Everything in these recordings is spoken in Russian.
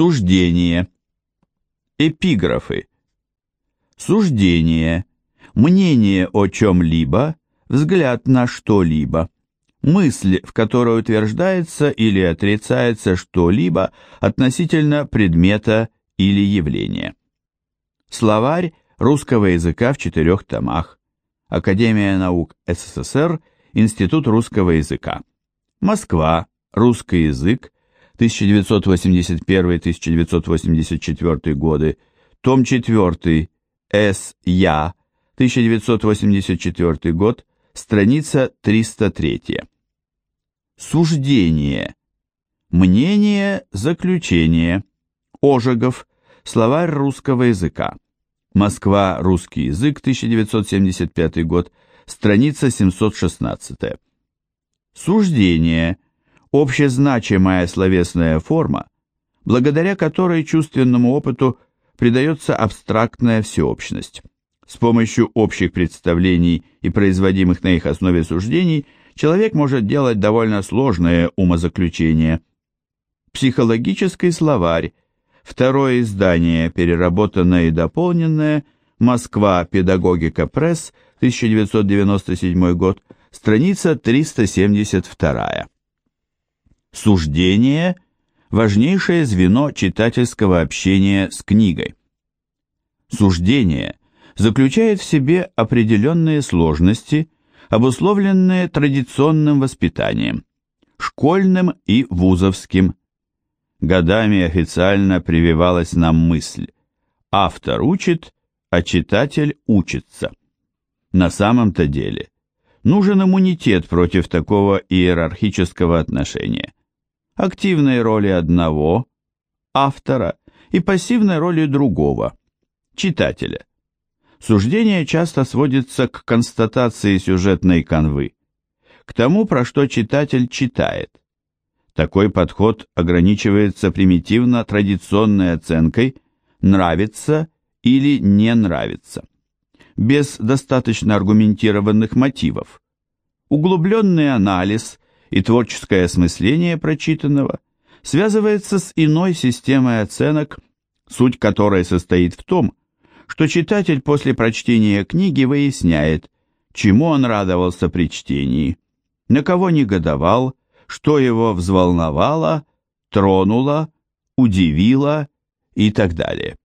Суждение. Эпиграфы. Суждение. Мнение о чем-либо, взгляд на что-либо. Мысль, в которой утверждается или отрицается что-либо относительно предмета или явления. Словарь русского языка в четырех томах. Академия наук СССР, Институт русского языка. Москва, русский язык, 1981-1984 годы, том 4, С. Я, 1984 год, страница 303. Суждение. Мнение, заключение. Ожегов, словарь русского языка. Москва, русский язык, 1975 год, страница 716. Суждение – общезначимая словесная форма, благодаря которой чувственному опыту придается абстрактная всеобщность. С помощью общих представлений и производимых на их основе суждений человек может делать довольно сложные умозаключения. Психологический словарь, второе издание, переработанное и дополненное, Москва, Педагогика Пресс, 1997 год, страница 372. Суждение – важнейшее звено читательского общения с книгой. Суждение заключает в себе определенные сложности, обусловленные традиционным воспитанием, школьным и вузовским. Годами официально прививалась нам мысль «автор учит, а читатель учится». На самом-то деле нужен иммунитет против такого иерархического отношения активной роли одного, автора, и пассивной роли другого, читателя. Суждение часто сводится к констатации сюжетной канвы, к тому, про что читатель читает. Такой подход ограничивается примитивно-традиционной оценкой «нравится» или «не нравится», без достаточно аргументированных мотивов. Углубленный анализ и творческое осмысление прочитанного связывается с иной системой оценок, суть которой состоит в том, что читатель после прочтения книги выясняет, чему он радовался при чтении, на кого негодовал, что его взволновало, тронуло, удивило и так далее.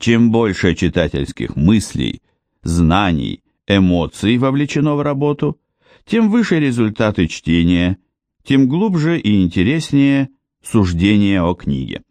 Чем больше читательских мыслей, знаний, эмоций вовлечено в работу, тем выше результаты чтения, тем глубже и интереснее суждение о книге.